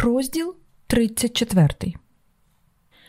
Розділ 34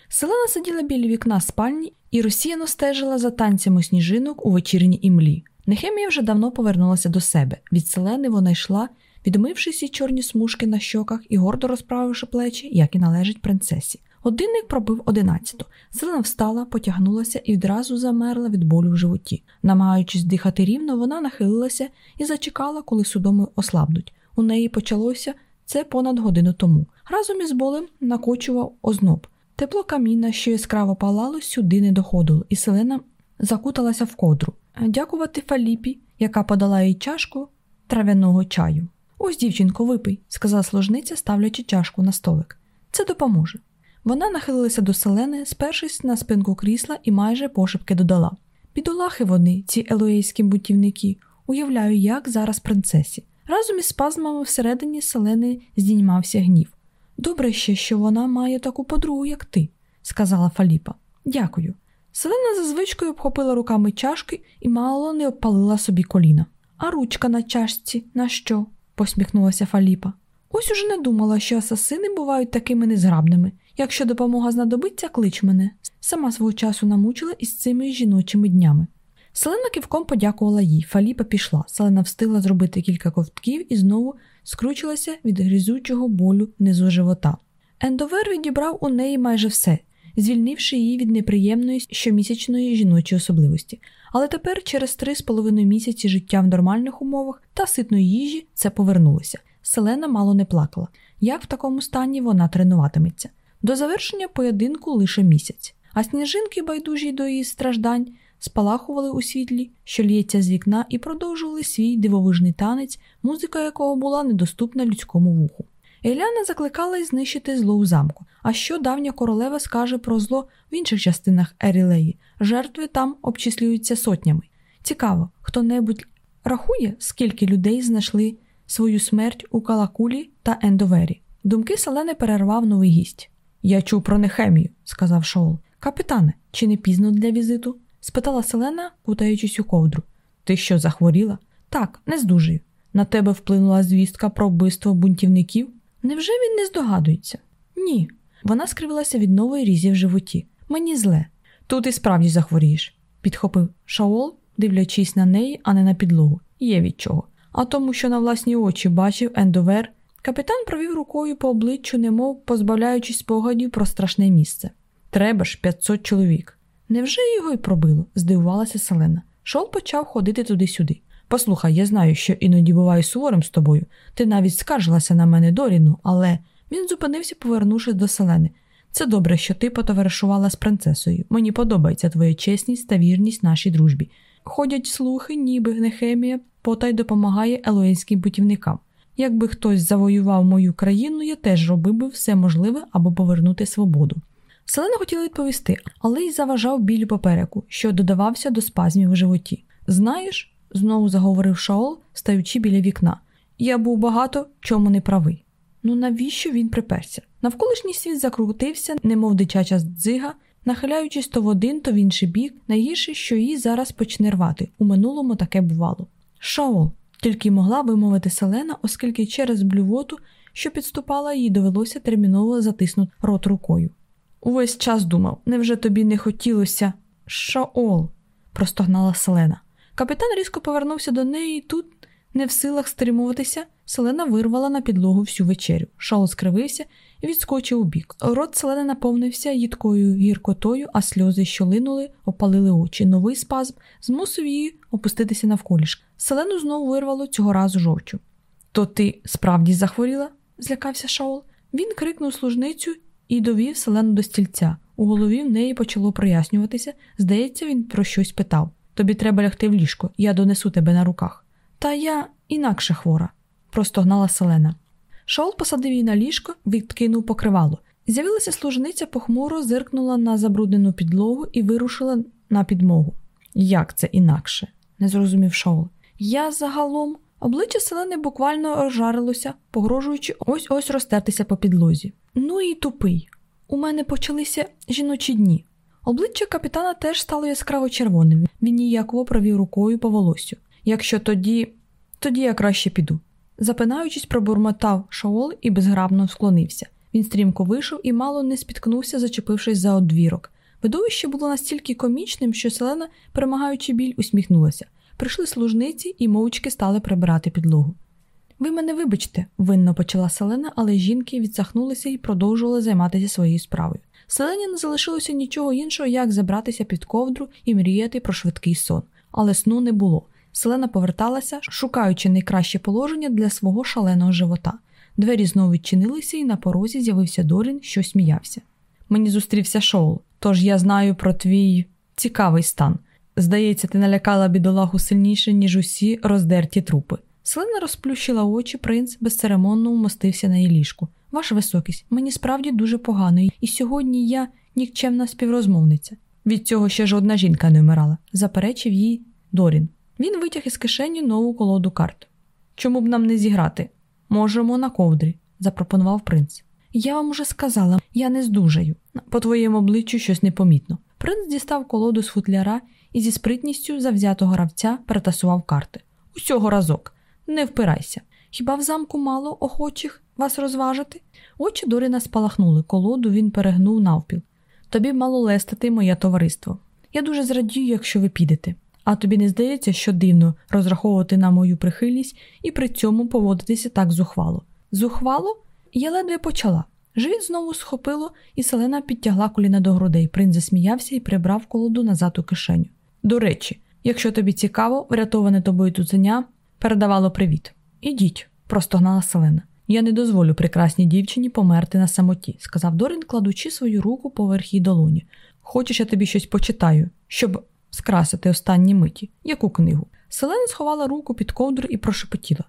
Селена сиділа біля вікна спальні і розсіяно стежила за танцями сніжинок у вечірній імлі. Нехемія вже давно повернулася до себе. Від селени вона йшла, відмивши всі чорні смужки на щоках і гордо розправивши плечі, як і належить принцесі. Годинник пробив одинадцяту. Селена встала, потягнулася і відразу замерла від болю в животі. Намагаючись дихати рівно, вона нахилилася і зачекала, коли судоми ослабнуть. У неї почалося це понад годину тому. Разом із болем накочував озноб. Тепло каміна, що яскраво палало, сюди не доходило, і селена закуталася в кодру. Дякувати Фаліпі, яка подала їй чашку трав'яного чаю. Ось, дівчинко, випий, сказала служниця, ставлячи чашку на столик. Це допоможе. Вона нахилилася до селени, спершись на спинку крісла і майже пошепки додала: Підолахи вони, ці елоейські бутівники, уявляю, як зараз принцесі. Разом із спазмами всередині селени здіймався гнів. Добре ще, що вона має таку подругу, як ти, сказала Фаліпа. Дякую. Селена за звичкою обхопила руками чашки і мало не обпалила собі коліна. А ручка на чашці на що? посміхнулася Фаліпа. Ось уже не думала, що асасини бувають такими незграбними. Якщо допомога знадобиться, клич мене. Сама свого часу намучила із цими жіночими днями. Селена кивком подякувала їй. Фаліпа пішла. Селена встигла зробити кілька ковтків і знову скручилася від грізючого болю внизу живота. Ендовер відібрав у неї майже все, звільнивши її від неприємної щомісячної жіночої особливості. Але тепер, через три з половиною місяці життя в нормальних умовах та ситної їжі, це повернулося. Селена мало не плакала. Як в такому стані вона тренуватиметься? До завершення поєдинку лише місяць, а сніжинки, байдужі до її страждань, спалахували у світлі, що лється з вікна, і продовжували свій дивовижний танець, музика якого була недоступна людському вуху. Еляна закликала й знищити зло у замку. А що давня королева скаже про зло в інших частинах Ерілеї? Жертви там обчислюються сотнями. Цікаво, хто небудь рахує, скільки людей знайшли свою смерть у Калакулі та Ендовері. Думки Селени перервав новий гість. Я чув про Нехемію, сказав Шоул. Капітане, чи не пізно для візиту? Спитала Селена, кутаючись у ковдру. Ти що, захворіла? Так, не здужую. На тебе вплинула звістка про вбивство бунтівників? Невже він не здогадується? Ні. Вона скривилася від нової різі в животі. Мені зле. Тут і справді захворієш, підхопив Шаол, дивлячись на неї, а не на підлогу. Є від чого. А тому, що на власні очі бачив Ендовер, капітан провів рукою по обличчю, немов позбавляючись спогадів про страшне місце. Треба ж 500 чоловік. Невже його й пробило? здивувалася Селена. Шол почав ходити туди-сюди. Послухай, я знаю, що іноді буваю суворим з тобою. Ти навіть скаржилася на мене Доріну, але він зупинився, повернувшись до селени. Це добре, що ти потоваришувала з принцесою. Мені подобається твоя чесність та вірність нашій дружбі. Ходять слухи, ніби Нехемія потай допомагає елоїнським путівникам. Якби хтось завоював мою країну, я теж робив би все можливе аби повернути свободу. Селена хотіла відповісти, але й заважав біль попереку, що додавався до спазмів у животі. Знаєш, знову заговорив Шаол, стаючи біля вікна. Я був багато чому не правий. Ну навіщо він приперся? Навколишній світ закрутився, немов дитяча дзига, нахиляючись то в один, то в інший бік, найгірше, що її зараз почне рвати. У минулому таке бувало. Шаол, тільки могла вимовити Селена, оскільки через блювоту, що підступала, їй довелося терміново затиснути рот рукою. Увесь час думав, невже тобі не хотілося? Шаол, простогнала Селена. Капітан різко повернувся до неї і тут, не в силах стримуватися, Селена вирвала на підлогу всю вечерю. Шаол скривився і відскочив у бік. Рот Селени наповнився їдкою гіркотою, а сльози, що линули, опалили очі. Новий спазм змусив її опуститися навколішки. Селену знову вирвало цього разу жовчу. То ти справді захворіла? злякався Шаол. Він крикнув служницю і довів селену до стільця. У голові в неї почало прояснюватися. Здається, він про щось питав. Тобі треба лягти в ліжко, я донесу тебе на руках. Та я інакше хвора, простогнала Селена. Шаол посадив її на ліжко, відкинув покривало. З'явилася служниця похмуро зиркнула на забруднену підлогу і вирушила на підмогу. Як це інакше? не зрозумів Шаол. Я загалом. Обличчя селени буквально розжарилося, погрожуючи ось ось розтертися по підлозі. Ну і тупий. У мене почалися жіночі дні. Обличчя капітана теж стало яскраво червоним. Він ніяково провів рукою по волосю. Якщо тоді, тоді я краще піду. Запинаючись, пробурмотав Шаол і безграбно склонився. Він стрімко вийшов і мало не спіткнувся, зачепившись за одвірок. Видовище було настільки комічним, що Селена, перемагаючи біль, усміхнулася. Прийшли служниці і мовчки стали прибирати підлогу. Ви мене вибачте, винно почала Селена, але жінки відсахнулися і продовжували займатися своєю справою. Селені не залишилося нічого іншого, як забратися під ковдру і мріяти про швидкий сон. Але сну не було. Селена поверталася, шукаючи найкраще положення для свого шаленого живота. Двері знову відчинилися, і на порозі з'явився Дорін, що сміявся. Мені зустрівся Шоул, тож я знаю про твій цікавий стан. Здається, ти налякала бідолаху сильніше, ніж усі роздерті трупи. Селена розплющила очі, принц безцеремонно умостився на її ліжку. Ваша високість, мені справді дуже погано, і сьогодні я нікчемна співрозмовниця. Від цього ще жодна жінка не вмирала, заперечив їй Дорін. Він витяг із кишені нову колоду карт. Чому б нам не зіграти? Можемо на ковдрі, запропонував принц. Я вам уже сказала, я не здужаю. По твоєму обличчю щось непомітно. Принц дістав колоду з футляра і зі спритністю завзятого гравця перетасував карти. Усього разок. Не впирайся. Хіба в замку мало охочих вас розважити? Очі Доріна спалахнули, колоду він перегнув навпіл. Тобі мало лестити моє товариство. Я дуже зрадію, якщо ви підете. А тобі не здається, що дивно розраховувати на мою прихильність і при цьому поводитися так зухвало. Зухвало? Я ледве почала. Живіт знову схопило, і селена підтягла коліна до грудей. Принц засміявся і прибрав колоду назад у кишеню. До речі, якщо тобі цікаво, врятоване тобою цуценя передавало привіт. Ідіть, простогнала селена. Я не дозволю прекрасній дівчині померти на самоті, сказав Дорін, кладучи свою руку поверх її долоні. Хочеш, я тобі щось почитаю, щоб скрасити останні миті. Яку книгу? Селена сховала руку під ковдру і прошепотіла.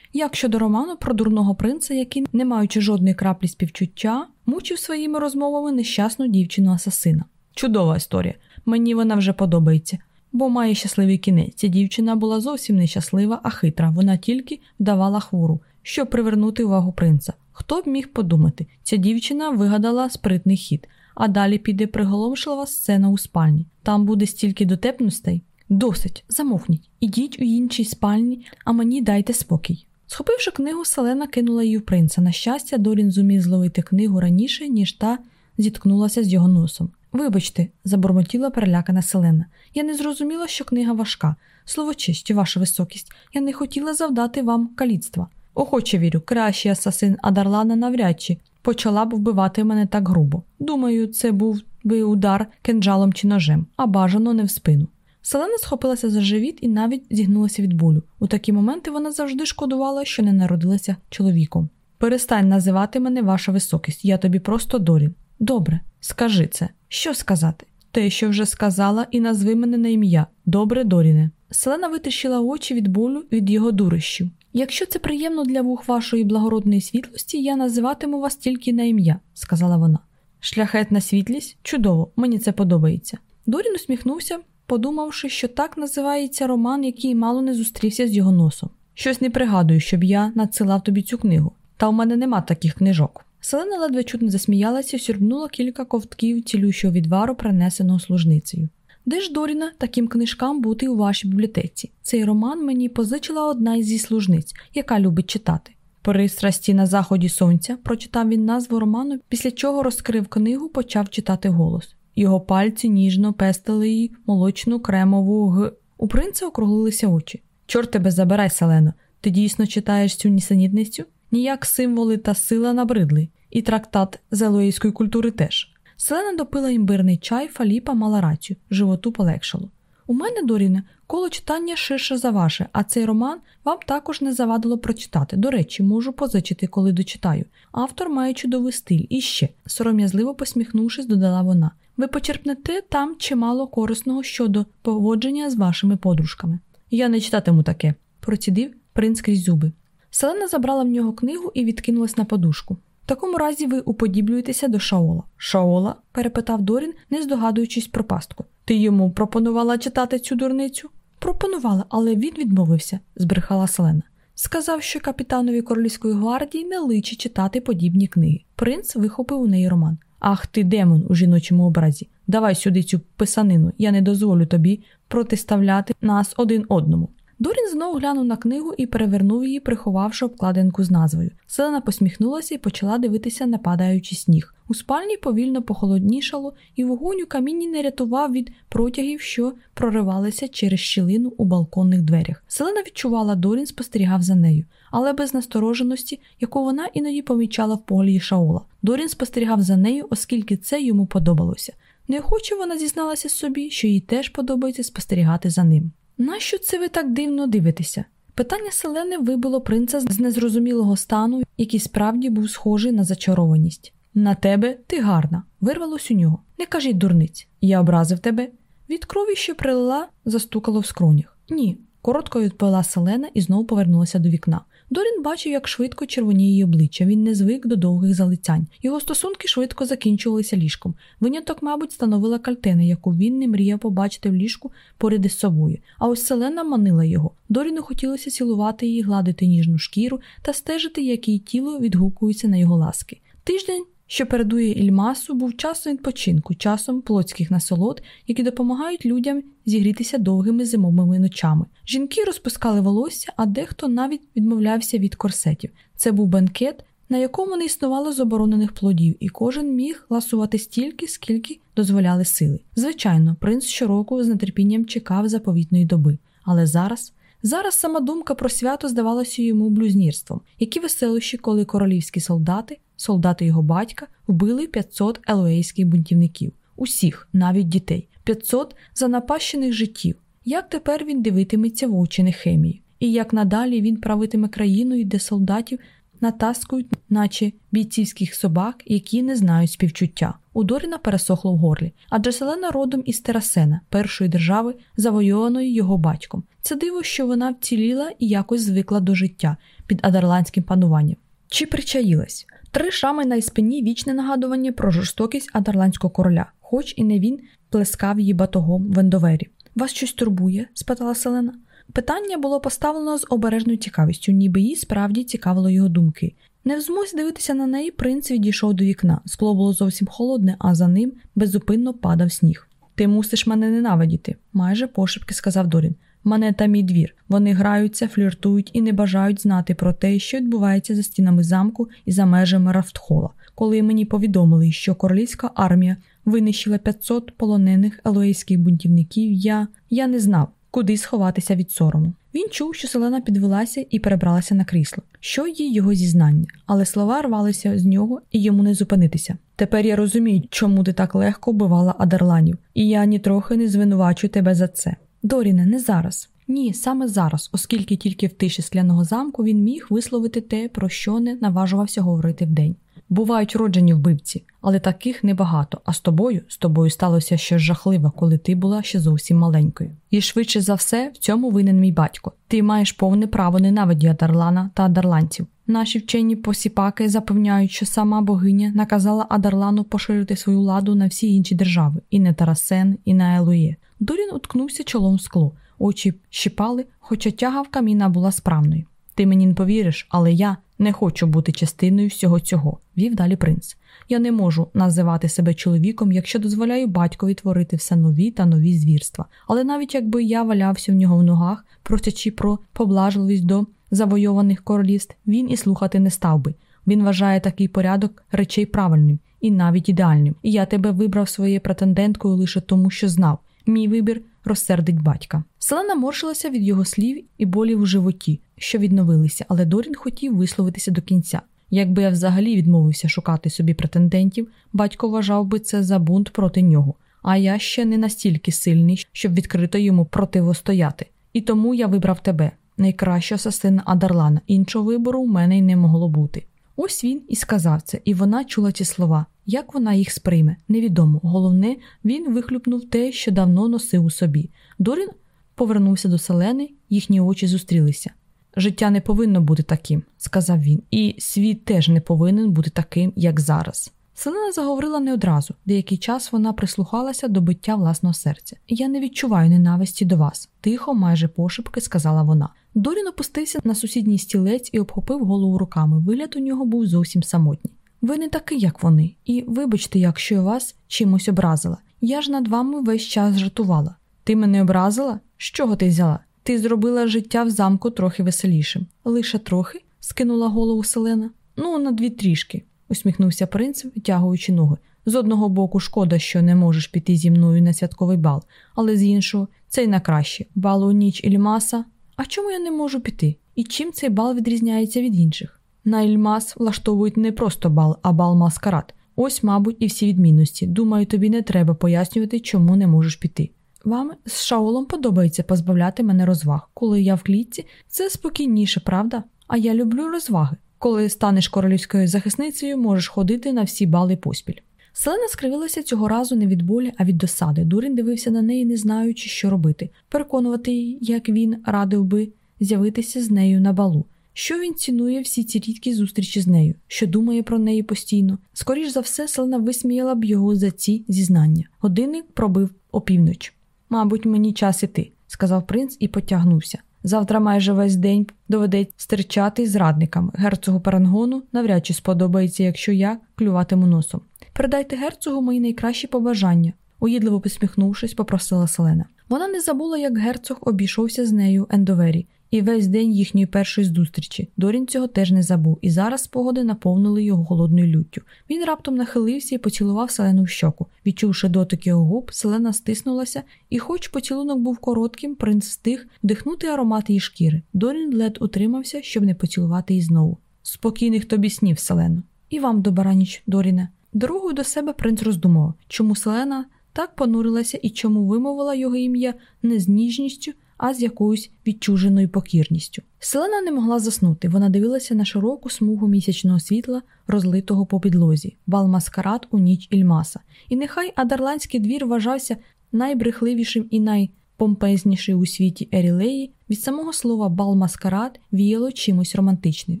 Як щодо роману про дурного принца, який, не маючи жодної краплі співчуття, мучив своїми розмовами нещасну дівчину асасина. Чудова історія. Мені вона вже подобається, бо має щасливий кінець. Ця дівчина була зовсім не щаслива, а хитра. Вона тільки вдавала хвору, щоб привернути увагу принца. Хто б міг подумати? Ця дівчина вигадала спритний хід, а далі піде приголомшлива сцена у спальні. Там буде стільки дотепностей. Досить, замовкніть, ідіть у іншій спальні, а мені дайте спокій. Схопивши книгу, Селена кинула її в принца. На щастя, Дорін зумів зловити книгу раніше, ніж та зіткнулася з його носом. Вибачте, забормотіла перелякана Селена. Я не зрозуміла, що книга важка. Слово честі, ваша високість, я не хотіла завдати вам каліцтва. Охоче вірю, кращий асасин Адарлана навряд чи почала б вбивати мене так грубо. Думаю, це був би удар кинджалом чи ножем, а бажано не в спину. Селена схопилася за живіт і навіть зігнулася від болю. У такі моменти вона завжди шкодувала, що не народилася чоловіком. Перестань називати мене ваша високість, я тобі просто Дорін. Добре, скажи це. Що сказати? Те, що вже сказала, і назви мене на ім'я. Добре, Доріне. Селена витріщила очі від болю від його дурищів. Якщо це приємно для вух вашої благородної світлості, я називатиму вас тільки на ім'я, сказала вона. Шляхетна світлість? Чудово, мені це подобається. Дорін усміхнувся, подумавши, що так називається роман, який мало не зустрівся з його носом. Щось не пригадую, щоб я надсилав тобі цю книгу. Та в мене нема таких книжок. Селена ледве чутно засміялася і сюрбнула кілька ковтків цілющого відвару, принесеного служницею. Де ж Доріна таким книжкам бути у вашій бібліотеці? Цей роман мені позичила одна із зі служниць, яка любить читати. Пристрасті на заході сонця прочитав він назву роману, після чого розкрив книгу, почав читати голос. Його пальці ніжно пестили її молочну кремову г. У принца округлилися очі. Чорт тебе забирай, Селено, ти дійсно читаєш цю нісенітницю? Ніяк символи та сила набридли, і трактат зелоїської культури теж. Селена допила імбирний чай, Фаліпа мала рацію, животу полегшало. У мене, Доріне, коло читання ширше за ваше, а цей роман вам також не завадило прочитати. До речі, можу позичити, коли дочитаю. Автор має чудовий стиль і ще, сором'язливо посміхнувшись, додала вона. Ви почерпнете там чимало корисного щодо поводження з вашими подружками. Я не читатиму таке, процідив принц крізь зуби. Селена забрала в нього книгу і відкинулась на подушку. Такому разі ви уподіблюєтеся до Шаола. Шаола? перепитав Дорін, не здогадуючись про пастку. Ти йому пропонувала читати цю дурницю? Пропонувала, але він відмовився, збрехала Селена. Сказав, що капітанові королівської гвардії не личить читати подібні книги. Принц вихопив у неї роман. Ах ти, демон у жіночому образі. Давай сюди цю писанину, я не дозволю тобі протиставляти нас один одному. Дорін знову глянув на книгу і перевернув її, приховавши обкладинку з назвою. Селена посміхнулася і почала дивитися на падаючий сніг. У спальні повільно похолоднішало, і вогонь у камінні не рятував від протягів, що проривалися через щілину у балконних дверях. Селена відчувала, Дорін спостерігав за нею, але без настороженості, яку вона іноді помічала в погляді Шаола. Дорін спостерігав за нею, оскільки це йому подобалося. Неохоче вона зізналася собі, що їй теж подобається спостерігати за ним. Нащо це ви так дивно дивитеся? Питання Селени вибило принца з незрозумілого стану, який справді був схожий на зачарованість. На тебе ти гарна, вирвалось у нього. Не кажіть дурниць, я образив тебе. Від крові, що прилила, застукало в скронях. Ні, коротко відповіла Селена і знову повернулася до вікна. Дорін бачив, як швидко червоніє її обличчя. Він не звик до довгих залицянь. Його стосунки швидко закінчувалися ліжком. Виняток, мабуть, становила кальтена, яку він не мріяв побачити в ліжку поряд із собою. А ось Селена манила його. Доріну хотілося цілувати її, гладити ніжну шкіру та стежити, як її тіло відгукується на його ласки. Тиждень що передує Ільмасу, був часом відпочинку, часом плотських насолод, які допомагають людям зігрітися довгими зимовими ночами. Жінки розпускали волосся, а дехто навіть відмовлявся від корсетів. Це був бенкет, на якому не існувало заборонених плодів, і кожен міг ласувати стільки, скільки дозволяли сили. Звичайно, принц щороку з нетерпінням чекав заповітної доби, але зараз. Зараз сама думка про свято здавалася йому блюзнірством, які веселощі, коли королівські солдати солдати його батька вбили 500 елоейських бунтівників, усіх, навіть дітей, 500 занапащених життів. Як тепер він дивитиметься в очі Нехемії? І як надалі він правитиме країною, де солдатів натаскують, наче бійцівських собак, які не знають співчуття. У Доріна пересохло в горлі, адже селена родом із Терасена, першої держави, завойованої його батьком. Це диво, що вона вціліла і якось звикла до життя під адерландським пануванням. Чи причаїлась? Три шами на спині вічне нагадування про жорстокість адерландського короля, хоч і не він плескав її батогом в ендовері. Вас щось турбує? спитала Селена. Питання було поставлено з обережною цікавістю, ніби їй справді цікавило його думки. Не в змозі дивитися на неї, принц відійшов до вікна. Скло було зовсім холодне, а за ним беззупинно падав сніг. Ти мусиш мене ненавидіти, майже пошепки сказав Дорін. Мене та мій двір. Вони граються, фліртують і не бажають знати про те, що відбувається за стінами замку і за межами Рафтхола. Коли мені повідомили, що королівська армія винищила 500 полонених елоейських бунтівників, я я не знав, куди сховатися від сорому. Він чув, що селена підвелася і перебралася на крісло, що є його зізнання, але слова рвалися з нього і йому не зупинитися. Тепер я розумію, чому ти так легко вбивала Адерланів, і я нітрохи не звинувачую тебе за це. Доріне, не зараз. Ні, саме зараз, оскільки тільки в тиші скляного замку він міг висловити те, про що не наважувався говорити вдень. Бувають роджені вбивці, але таких небагато. А з тобою, з тобою сталося щось жахливе, коли ти була ще зовсім маленькою. І швидше за все, в цьому винен мій батько. Ти маєш повне право ненавидіти Адарлана та Адарланців. Наші вчені посіпаки запевняють, що сама богиня наказала Адарлану поширити свою ладу на всі інші держави, і не Тарасен, і на Елує. Дорін уткнувся чолом в скло, очі щипали, хоча тяга в каміна була справною. Ти мені не повіриш, але я не хочу бути частиною всього цього, вів далі принц. Я не можу називати себе чоловіком, якщо дозволяю батькові творити все нові та нові звірства. Але навіть якби я валявся в нього в ногах, просячи про поблажливість до завойованих королівств, він і слухати не став би. Він вважає такий порядок речей правильним і навіть ідеальним. І я тебе вибрав своєю претенденткою лише тому, що знав. Мій вибір розсердить батька. Селена морщилася від його слів і болів у животі, що відновилися, але Дорін хотів висловитися до кінця. Якби я взагалі відмовився шукати собі претендентів, батько вважав би це за бунт проти нього, а я ще не настільки сильний, щоб відкрито йому противостояти. І тому я вибрав тебе, найкращого сина Адарлана. Іншого вибору в мене й не могло бути. Ось він і сказав це, і вона чула ці слова. Як вона їх сприйме, невідомо. Головне, він вихлюпнув те, що давно носив у собі. Дорін повернувся до селени, їхні очі зустрілися. Життя не повинно бути таким, сказав він, і світ теж не повинен бути таким, як зараз. Селена заговорила не одразу, деякий час вона прислухалася до биття власного серця. Я не відчуваю ненависті до вас, тихо, майже пошепки, сказала вона. Дорін опустився на сусідній стілець і обхопив голову руками. Вигляд у нього був зовсім самотній. Ви не такий, як вони, і вибачте, якщо я вас чимось образила. Я ж над вами весь час жартувала. Ти мене образила? З чого ти взяла? Ти зробила життя в замку трохи веселішим. Лише трохи? скинула голову Селена. Ну, на дві трішки, усміхнувся принц, витягуючи ноги. З одного боку, шкода, що не можеш піти зі мною на святковий бал, але з іншого, це й на краще. Бал у ніч Ільмаса. А чому я не можу піти? І чим цей бал відрізняється від інших? На Ільмас влаштовують не просто бал, а бал маскарад. Ось, мабуть, і всі відмінності. Думаю, тобі не треба пояснювати, чому не можеш піти. Вам з Шаолом подобається позбавляти мене розваг. Коли я в клітці, це спокійніше, правда? А я люблю розваги. Коли станеш королівською захисницею, можеш ходити на всі бали поспіль. Селена скривилася цього разу не від болі, а від досади. Дурін дивився на неї, не знаючи, що робити, переконувати її, як він радив би з'явитися з нею на балу. Що він цінує всі ці рідкі зустрічі з нею, що думає про неї постійно. Скоріш за все, Селена висміяла б його за ці зізнання. Годинник пробив опівніч. Мабуть, мені час іти, сказав принц і потягнувся. Завтра майже весь день доведеться стирчати з радниками. Герцогу Парангону навряд чи сподобається, якщо я клюватиму носом. Передайте герцогу мої найкращі побажання, уїдливо посміхнувшись, попросила Селена. Вона не забула, як герцог обійшовся з нею Ендовері, і весь день їхньої першої зустрічі. Дорін цього теж не забув, і зараз спогади наповнили його голодною люттю. Він раптом нахилився і поцілував Селену в щоку. Відчувши дотик його губ, Селена стиснулася, і, хоч поцілунок був коротким, принц встиг вдихнути аромат її шкіри. Дорін лед утримався, щоб не поцілувати її знову. Спокійних тобі снів, Селено. І вам добраніч, Доріне. Дорогою до себе принц роздумав, чому Селена так понурилася і чому вимовила його ім'я не з ніжністю, а з якоюсь відчуженою покірністю. Селена не могла заснути, вона дивилася на широку смугу місячного світла, розлитого по підлозі, бал маскарад у ніч Ільмаса. І нехай Адарландський двір вважався найбрехливішим і найпомпезнішим у світі Ерілеї, від самого слова бал маскарад віяло чимось романтичним.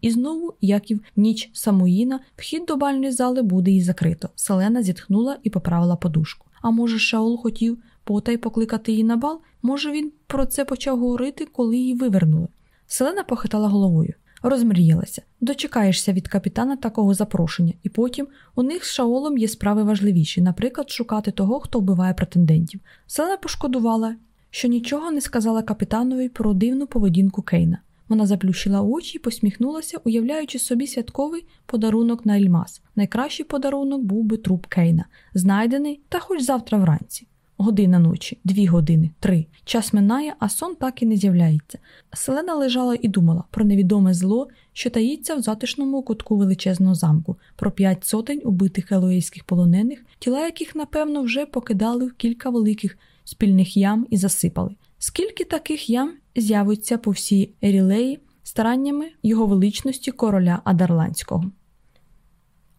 І знову, як і в ніч Самуїна, вхід до бальної зали буде і закрито. Селена зітхнула і поправила подушку. А може, Шаол хотів потай покликати її на бал? Може, він про це почав говорити, коли її вивернули. Селена похитала головою, розмріялася. Дочекаєшся від капітана такого запрошення, і потім у них з Шаолом є справи важливіші, наприклад, шукати того, хто вбиває претендентів. Селена пошкодувала, що нічого не сказала капітанові про дивну поведінку Кейна. Вона заплющила очі і посміхнулася, уявляючи собі святковий подарунок на Ельмас. Найкращий подарунок був би труп Кейна, знайдений та хоч завтра вранці. Година ночі, дві години, три. Час минає, а сон так і не з'являється. Селена лежала і думала про невідоме зло, що таїться в затишному кутку величезного замку, про п'ять сотень убитих елоїйських полонених, тіла яких, напевно, вже покидали в кілька великих спільних ям і засипали. Скільки таких ям з'явиться по всій Ерілеї стараннями його величності короля Адарландського?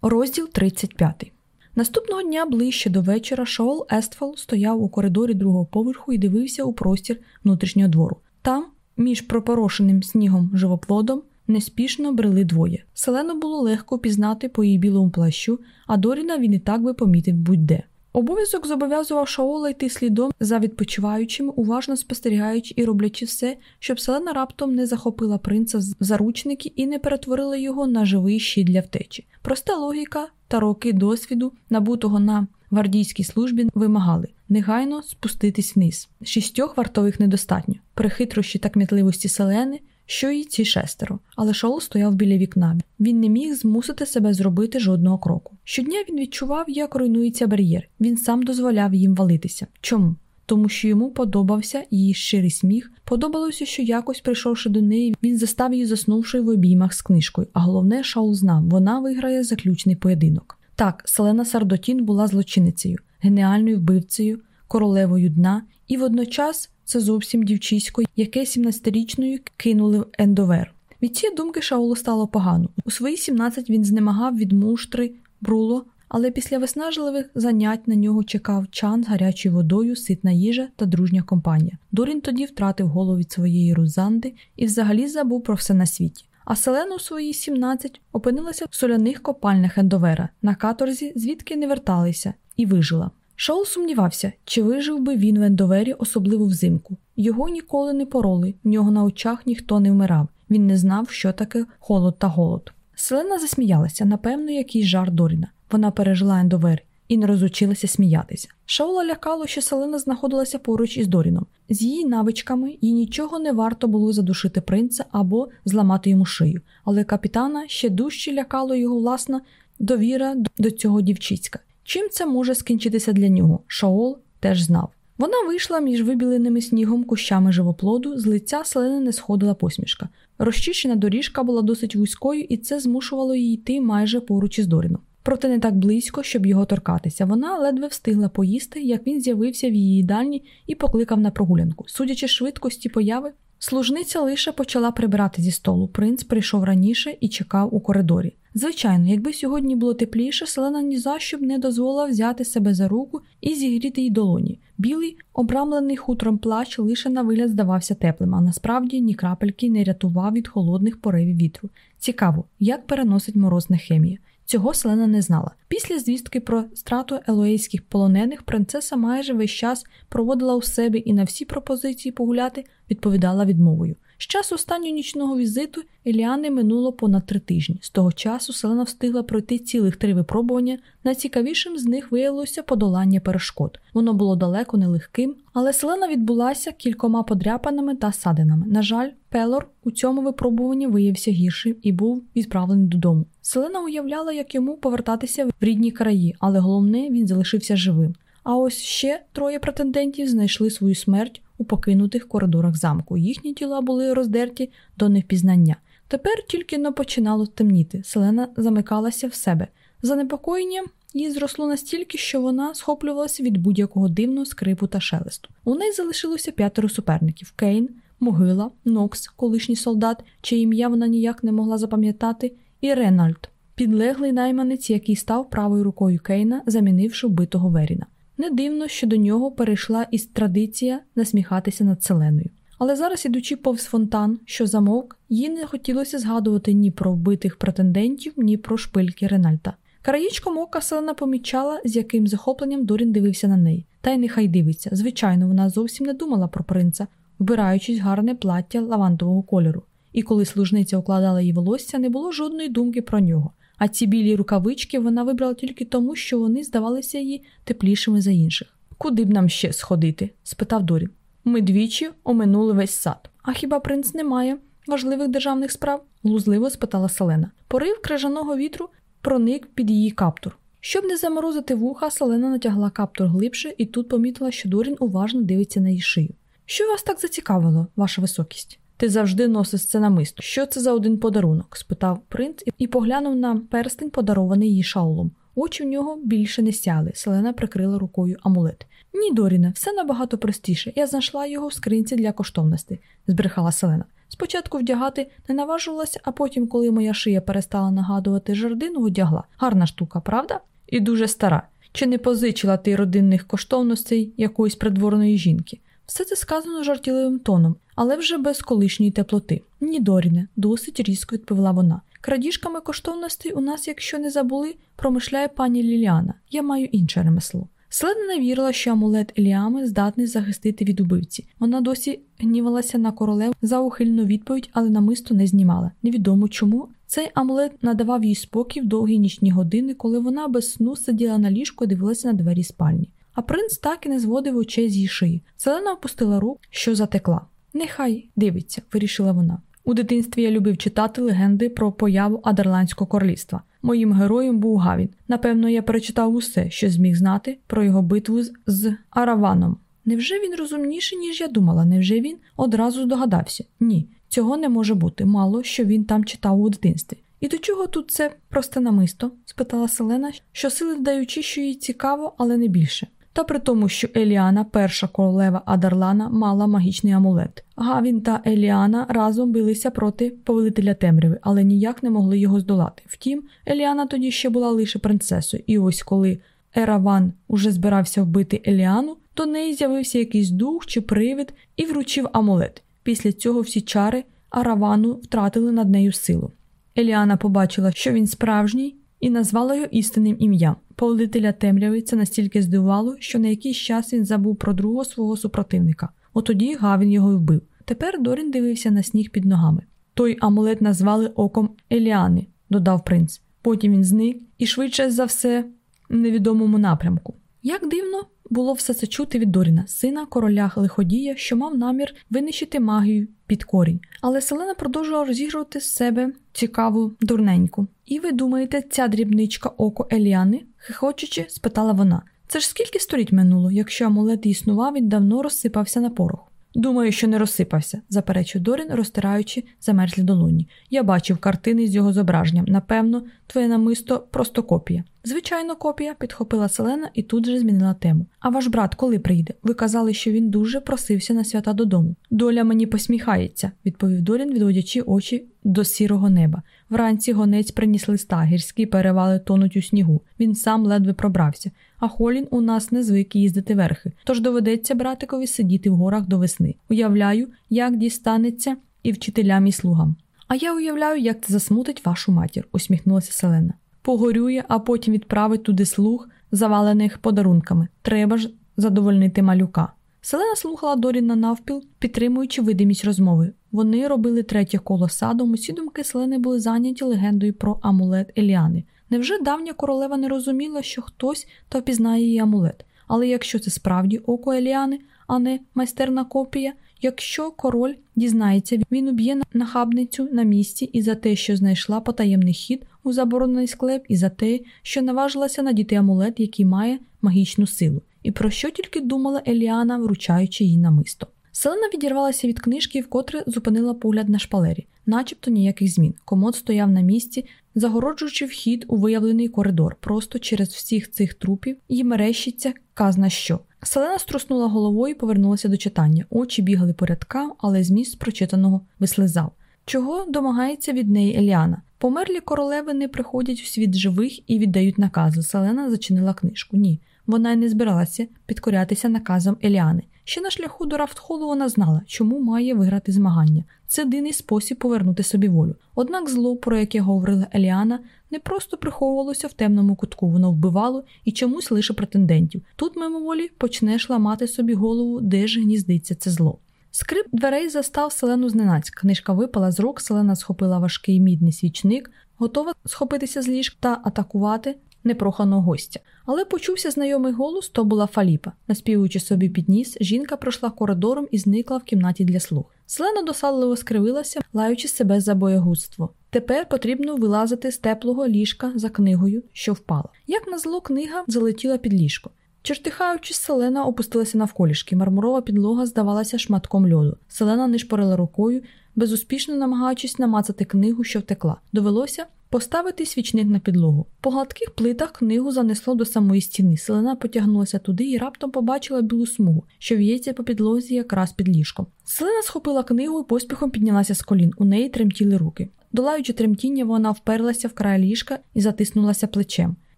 Розділ 35 Наступного дня ближче до вечора Шоул Естфол стояв у коридорі другого поверху і дивився у простір внутрішнього двору. Там, між пропорошеним снігом живоплодом, неспішно брели двоє. Селену було легко пізнати по її білому плащу, а Доріна він і так би помітив будь-де. Обов'язок зобов'язував Шаола йти слідом за відпочиваючим, уважно спостерігаючи і роблячи все, щоб селена раптом не захопила принца в заручники і не перетворила його на живий щит для втечі. Проста логіка та роки досвіду, набутого на гвардійській службі, вимагали негайно спуститись вниз. Шістьох вартових недостатньо. При хитрощі та кмітливості селени що й ці шестеро, але Шаул стояв біля вікна. Він не міг змусити себе зробити жодного кроку. Щодня він відчував, як руйнується бар'єр. Він сам дозволяв їм валитися. Чому? Тому що йому подобався її щирий сміх, подобалося, що якось, прийшовши до неї, він застав її заснувши в обіймах з книжкою. А головне, Шаул знав, вона виграє заключний поєдинок. Так, Селена Сардотін була злочинницею, геніальною вбивцею, королевою дна і водночас це зовсім дівчисько, яке 17-річною кинули в ендовер. Від цієї думки Шаулу стало погано. У свої 17 він знемагав від муштри, бруло, але після виснажливих занять на нього чекав чан з гарячою водою, ситна їжа та дружня компанія. Дорін тоді втратив голову від своєї рузанди і взагалі забув про все на світі. А Селена у свої 17 опинилася в соляних копальнях Ендовера на каторзі, звідки не верталися, і вижила. Шоу сумнівався, чи вижив би він в ендовері, особливо взимку. Його ніколи не пороли, в нього на очах ніхто не вмирав. Він не знав, що таке холод та голод. Селена засміялася, напевно, якийсь жар Доріна. Вона пережила ендовер і не розучилася сміятися. Шаула лякало, що Селена знаходилася поруч із Доріном. з її навичками їй нічого не варто було задушити принца або зламати йому шию, але капітана ще дужче лякало його власна довіра до цього дівчиська. Чим це може скінчитися для нього? Шаол теж знав. Вона вийшла між вибіленими снігом кущами живоплоду, з лиця селени не сходила посмішка. Розчищена доріжка була досить вузькою, і це змушувало її йти майже поруч із Доріном. Проте не так близько, щоб його торкатися. Вона ледве встигла поїсти, як він з'явився в її їдальні і покликав на прогулянку. Судячи швидкості появи, служниця лише почала прибирати зі столу. Принц прийшов раніше і чекав у коридорі. Звичайно, якби сьогодні було тепліше, селена ні за що б не дозволила взяти себе за руку і зігріти їй долоні. Білий, обрамлений хутром плащ лише на вигляд здавався теплим, а насправді ні крапельки не рятував від холодних поривів вітру. Цікаво, як переносить морозна хемія. Цього Селена не знала. Після звістки про страту елоейських полонених принцеса майже весь час проводила у себе і на всі пропозиції погуляти відповідала відмовою. З часу останнього нічного візиту Еліани минуло понад три тижні. З того часу Селена встигла пройти цілих три випробування. Найцікавішим з них виявилося подолання перешкод. Воно було далеко не легким, але Селена відбулася кількома подряпаними та садинами. На жаль, Пелор у цьому випробуванні виявився гіршим і був відправлений додому. Селена уявляла, як йому повертатися в рідні краї, але головне він залишився живим. А ось ще троє претендентів знайшли свою смерть у покинутих коридорах замку. Їхні тіла були роздерті до невпізнання. Тепер тільки не починало темніти. Селена замикалася в себе. Занепокоєнням їй зросло настільки, що вона схоплювалася від будь-якого дивного скрипу та шелесту. У неї залишилося п'ятеро суперників: Кейн, Могила, Нокс, колишній солдат, чиє ім'я вона ніяк не могла запам'ятати, і Ренальд, підлеглий найманець, який став правою рукою Кейна, замінивши вбитого Веріна. Не дивно, що до нього перейшла із традиція насміхатися над селеною. Але зараз, ідучи повз фонтан, що замовк, їй не хотілося згадувати ні про вбитих претендентів, ні про шпильки Ренальта. Краєчком ока селена помічала, з яким захопленням Дорін дивився на неї. Та й нехай дивиться. Звичайно, вона зовсім не думала про принца, вбираючись гарне плаття лавандового кольору. І коли служниця укладала її волосся, не було жодної думки про нього. А ці білі рукавички вона вибрала тільки тому, що вони здавалися їй теплішими за інших. Куди б нам ще сходити? спитав Дорін. Ми двічі оминули весь сад. А хіба принц не має важливих державних справ? глузливо спитала Селена. Порив крижаного вітру проник під її каптур. Щоб не заморозити вуха, Селена натягла каптур глибше і тут помітила, що Дорін уважно дивиться на її шию. Що вас так зацікавило, ваша високість? Ти завжди носиш це намисто. Що це за один подарунок? спитав принц і поглянув на перстень, подарований їй шаулом. Очі в нього більше не сяли. Селена прикрила рукою амулет. Ні, Доріне, все набагато простіше. Я знайшла його в скринці для коштовностей, збрехала Селена. Спочатку вдягати не наважувалася, а потім, коли моя шия перестала нагадувати жердину, одягла. Гарна штука, правда? І дуже стара. Чи не позичила ти родинних коштовностей якоїсь придворної жінки? Все це сказано жартівливим тоном, але вже без колишньої теплоти. Ні, Доріне, досить різко відповіла вона. Крадіжками коштовностей у нас, якщо не забули, промишляє пані Ліліана. Я маю інше ремесло. Селена вірила, що амулет Еліами здатний захистити від убивці. Вона досі гнівалася на королев за ухильну відповідь, але намисто не знімала. Невідомо чому. Цей амулет надавав їй спокій в довгі нічні години, коли вона без сну сиділа на ліжку і дивилася на двері спальні. А принц так і не зводив очей з її шиї. Селена опустила руку, що затекла. Нехай дивиться, вирішила вона. У дитинстві я любив читати легенди про появу Адерландського королівства. Моїм героєм був Гавін. Напевно, я перечитав усе, що зміг знати про його битву з, з Араваном. Невже він розумніший, ніж я думала? Невже він одразу здогадався? Ні, цього не може бути. Мало що він там читав у дитинстві. І до чого тут це просте намисто? спитала Селена, що сили вдаючи, що їй цікаво, але не більше. Та при тому, що Еліана, перша королева Адарлана, мала магічний амулет. Гавін та Еліана разом билися проти повелителя темряви, але ніяк не могли його здолати. Втім, Еліана тоді ще була лише принцесою, і ось коли Ераван уже збирався вбити Еліану, до неї з'явився якийсь дух чи привид і вручив амулет. Після цього всі чари Аравану втратили над нею силу. Еліана побачила, що він справжній, і назвала його істинним ім'ям. Повелителя темряви це настільки здивувало, що на якийсь час він забув про другого свого супротивника. Отоді Гавін його вбив. Тепер Дорін дивився на сніг під ногами. Той амулет назвали оком Еліани, додав принц. Потім він зник і швидше за все в невідомому напрямку. Як дивно, було все це чути від Доріна, сина короля лиходія, що мав намір винищити магію під корінь. Але Селена продовжувала розігрувати з себе цікаву дурненьку. І ви думаєте, ця дрібничка око Еліани? хихочучи, спитала вона. Це ж скільки століть минуло, якщо амулет існував, він давно розсипався на порох. Думаю, що не розсипався, заперечив Дорін, розтираючи замерзлі долоні. Я бачив картини з його зображенням. Напевно, твоє намисто просто копія. Звичайно, копія, підхопила Селена і тут же змінила тему. А ваш брат коли прийде? Ви казали, що він дуже просився на свята додому. Доля мені посміхається, відповів Дорін, відводячи очі до сірого неба. Вранці гонець приніс листа, гірські перевали тонуть у снігу. Він сам ледве пробрався. А Холін у нас не звик їздити верхи, тож доведеться братикові сидіти в горах до весни. Уявляю, як дістанеться і вчителям, і слугам. А я уявляю, як це засмутить вашу матір, усміхнулася Селена. Погорює, а потім відправить туди слуг, завалених подарунками. Треба ж задовольнити малюка. Селена слухала Доріна навпіл, підтримуючи видимість розмови. Вони робили третє коло садом. Усі думки Селени були зайняті легендою про амулет Еліани. Невже давня королева не розуміла, що хтось то впізнає її амулет? Але якщо це справді око Еліани, а не майстерна копія, якщо король дізнається, він уб'є нахабницю на місці і за те, що знайшла потаємний хід у заборонений склеп, і за те, що наважилася надіти амулет, який має магічну силу. І про що тільки думала Еліана, вручаючи їй намисто. Селена відірвалася від книжки вкотре зупинила погляд на шпалері, начебто ніяких змін. Комод стояв на місці, загороджуючи вхід у виявлений коридор, просто через всіх цих трупів і мерещиться казна що. Селена струснула головою і повернулася до читання. Очі бігали по рядкам, але зміст прочитаного вислизав. Чого домагається від неї Еліана? Померлі королеви не приходять у світ живих і віддають накази. Селена зачинила книжку. Ні, вона й не збиралася підкорятися наказам Еліани. Ще на шляху до Рафтхолу вона знала, чому має виграти змагання. Це єдиний спосіб повернути собі волю. Однак зло, про яке говорила Еліана, не просто приховувалося в темному кутку, воно вбивало і чомусь лише претендентів. Тут мимоволі почнеш ламати собі голову, де ж гніздиться це зло. Скрип дверей застав селену зненацька. Книжка випала з рук, селена схопила важкий мідний свічник, готова схопитися з ліжка та атакувати непроханого гостя. Але почувся знайомий голос, то була Фаліпа. Наспівуючи собі підніс, жінка пройшла коридором і зникла в кімнаті для слуг. Селена досадливо скривилася, лаючи себе за боягузтво. Тепер потрібно вилазити з теплого ліжка за книгою, що впала. Як на зло, книга залетіла під ліжко. Чертихаючись, селена опустилася навколішки. Мармурова підлога здавалася шматком льоду. Селена нишпорила рукою, безуспішно намагаючись намацати книгу, що втекла. Довелося поставити свічник на підлогу. По гладких плитах книгу занесло до самої стіни. Селена потягнулася туди і раптом побачила білу смугу, що в'ється по підлозі якраз під ліжком. Селена схопила книгу і поспіхом піднялася з колін. У неї тремтіли руки. Долаючи тремтіння, вона вперлася в край ліжка і затиснулася плечем.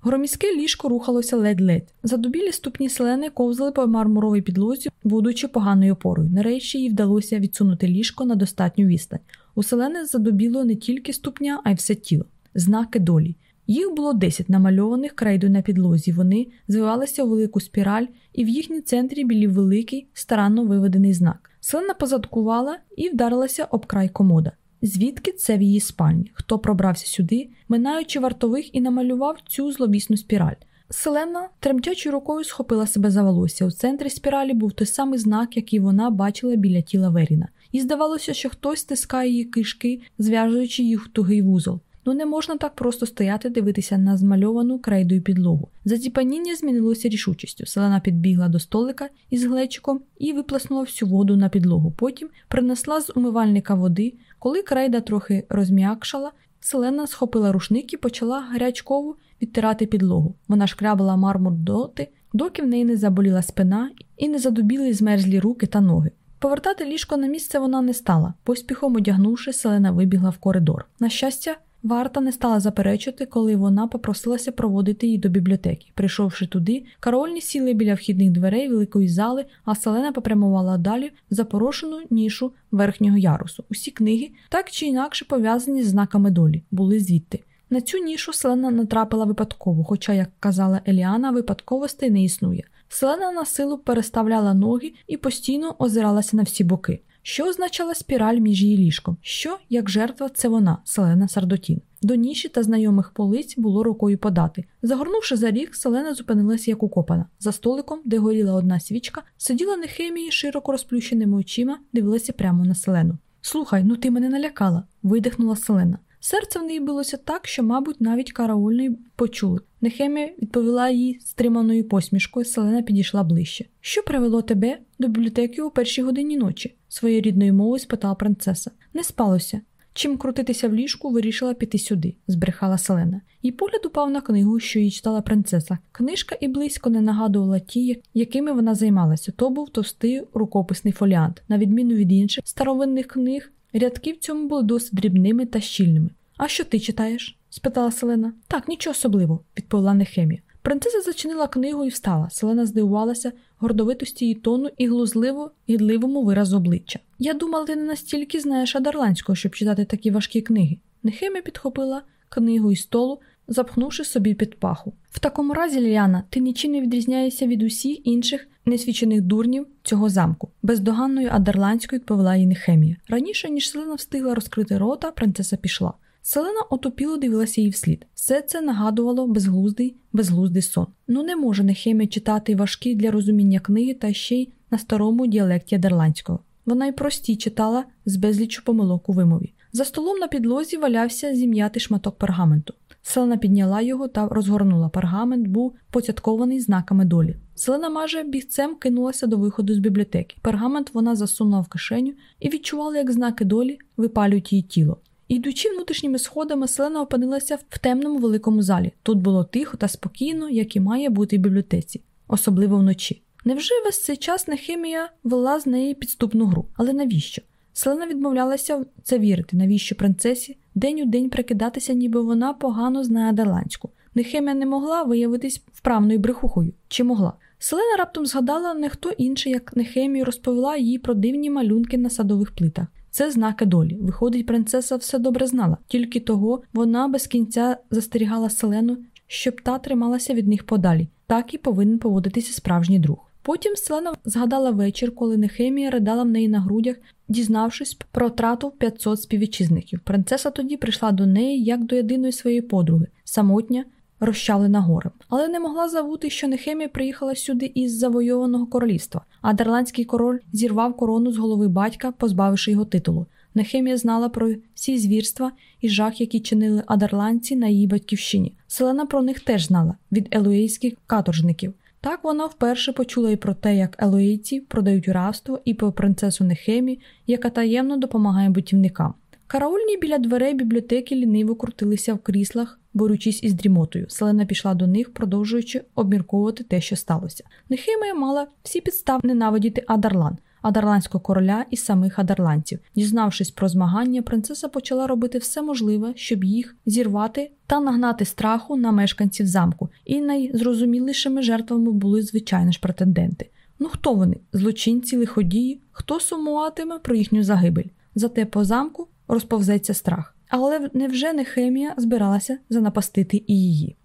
Громіське ліжко рухалося ледь-ледь. Задубілі ступні селени ковзали по мармуровій підлозі, будучи поганою опорою. Нарешті їй вдалося відсунути ліжко на достатню відстань. У селени задубіло не тільки ступня, а й все тіло. Знаки долі. Їх було десять намальованих крейдою на підлозі. Вони звивалися у велику спіраль, і в їхній центрі білів великий, старанно виведений знак. Селена позадкувала і вдарилася об край комода. Звідки це в її спальні? Хто пробрався сюди, минаючи вартових і намалював цю зловісну спіраль? Селена тремтячою рукою схопила себе за волосся. У центрі спіралі був той самий знак, який вона бачила біля тіла Веріна. І здавалося, що хтось стискає її кишки, зв'яжуючи їх в тугий вузол. Ну не можна так просто стояти, дивитися на змальовану крейдою підлогу. Заціпаніння змінилося рішучістю. Селена підбігла до столика із глечиком і виплеснула всю воду на підлогу. Потім принесла з умивальника води. Коли крейда трохи розм'якшала, селена схопила рушник і почала гарячково відтирати підлогу. Вона шкрябала мармур доти, доки в неї не заболіла спина і не задубіли змерзлі руки та ноги. Повертати ліжко на місце вона не стала. Поспіхом одягнувши, селена вибігла в коридор. На щастя, Варта не стала заперечити, коли вона попросилася проводити її до бібліотеки. Прийшовши туди, карольні сіли біля вхідних дверей великої зали, а Селена попрямувала далі в запорошену нішу верхнього ярусу. Усі книги, так чи інакше пов'язані з знаками долі, були звідти. На цю нішу Селена натрапила випадково, хоча, як казала Еліана, випадковостей не існує. Селена на силу переставляла ноги і постійно озиралася на всі боки. Що означала спіраль між її ліжком? Що, як жертва, це вона, Селена Сардотін? До ніші та знайомих полиць було рукою подати. Загорнувши за ріг, Селена зупинилася як укопана. За столиком, де горіла одна свічка, сиділа Нехемія широко розплющеними очима, дивилася прямо на селену. Слухай, ну ти мене налякала, видихнула Селена. Серце в неї билося так, що, мабуть, навіть караульний почули. Нехемія відповіла їй стриманою посмішкою, селена підійшла ближче. Що привело тебе до бібліотеки у першій годині ночі? своєю рідною мовою спитала принцеса. Не спалося. Чим крутитися в ліжку, вирішила піти сюди, збрехала Селена. Їй погляд упав на книгу, що їй читала принцеса. Книжка і близько не нагадувала ті, якими вона займалася. То був товстий рукописний фоліант. На відміну від інших старовинних книг, рядки в цьому були досить дрібними та щільними. А що ти читаєш? спитала Селена. Так, нічого особливого, відповіла Нехемія. Принцеса зачинила книгу і встала. Селена здивувалася гордовитості її тону і глузливо гідливому виразу обличчя. Я думала, ти не настільки знаєш адарландського, щоб читати такі важкі книги. Нехемія підхопила книгу із столу, запхнувши собі під паху. В такому разі, Ліана, ти нічим не відрізняєшся від усіх інших несвічених дурнів цього замку. Бездоганною адерландською відповіла їй Нехемія. Раніше, ніж Селена встигла розкрити рота, принцеса пішла. Селена отупіло дивилася їй вслід. Все це нагадувало безглуздий, безглуздий сон. Ну не може Нехемія читати важкі для розуміння книги та ще й на старому діалекті адерландського. Вона й прості читала з безлічу помилок у вимові. За столом на підлозі валявся зім'ятий шматок пергаменту. Селена підняла його та розгорнула. Пергамент був поцяткований знаками долі. Селена майже бігцем кинулася до виходу з бібліотеки. Пергамент вона засунула в кишеню і відчувала, як знаки долі випалюють її тіло. Ідучи внутрішніми сходами, Селена опинилася в темному великому залі. Тут було тихо та спокійно, як і має бути в бібліотеці, особливо вночі. Невже весь цей час Нехемія вела з неї підступну гру? Але навіщо? Селена відмовлялася це вірити, навіщо принцесі день у день прикидатися, ніби вона погано знає Адерландську. Нехемія не могла виявитись вправною брехухою. Чи могла? Селена раптом згадала не хто інший, як Нехемію розповіла їй про дивні малюнки на садових плитах. Це знаки долі. Виходить, принцеса все добре знала, тільки того вона без кінця застерігала селену, щоб та трималася від них подалі. Так і повинен поводитися справжній друг. Потім Селена згадала вечір, коли Нехемія ридала в неї на грудях, дізнавшись про втрату 500 співвітчизників. Принцеса тоді прийшла до неї як до єдиної своєї подруги, самотня, розчавлена горем. Але не могла забути, що Нехемія приїхала сюди із завойованого королівства, а дерландський король зірвав корону з голови батька, позбавивши його титулу. Нехемія знала про всі звірства і жах, які чинили адерландці на її батьківщині. Селена про них теж знала від елуейських каторжників. Так вона вперше почула і про те, як елоїці продають рабство, і про принцесу Нехемі, яка таємно допомагає бутівникам. Караульні біля дверей бібліотеки ліниво крутилися в кріслах, борючись із дрімотою. Селена пішла до них, продовжуючи обмірковувати те, що сталося. Нехемія мала всі підстави ненавидіти Адарлан, адарландського короля і самих адарландців. Дізнавшись про змагання, принцеса почала робити все можливе, щоб їх зірвати та нагнати страху на мешканців замку. І найзрозумілішими жертвами були звичайно ж претенденти. Ну хто вони? Злочинці, лиходії, хто сумуватиме про їхню загибель? Зате по замку розповзеться страх. Але невже не хемія збиралася занапастити і її?